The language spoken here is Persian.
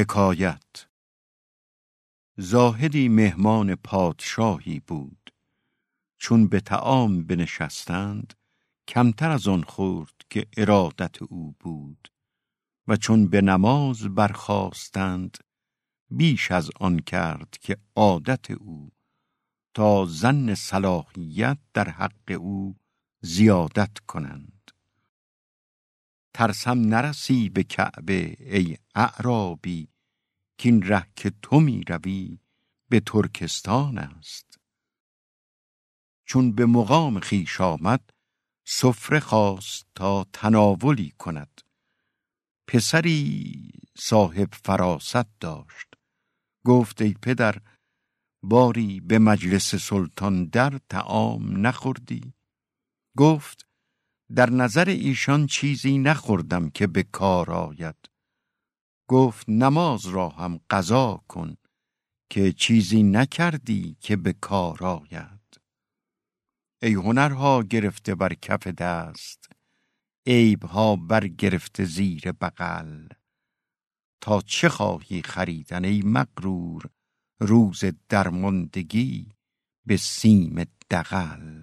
حکایت. زاهدی مهمان پادشاهی بود. چون به تعام بنشستند کمتر از آن خورد که ارادت او بود. و چون به نماز برخواستند بیش از آن کرد که عادت او تا زن صلاحیت در حق او زیادت کنند. ترسم نرسی به کعبه ای اعرابی کین ره که تو می روی به ترکستان است. چون به مقام خیش آمد سفره خواست تا تناولی کند. پسری صاحب فراست داشت. گفت ای پدر باری به مجلس سلطان در تعام نخوردی؟ گفت در نظر ایشان چیزی نخوردم که به کار آید. گفت نماز را هم قضا کن که چیزی نکردی که به کار آید. ای هنرها گرفته بر کف دست عیبها بر گرفته زیر بغل. تا چه خواهی خریدن ای مغرور روز درماندگی به سیم دغل؟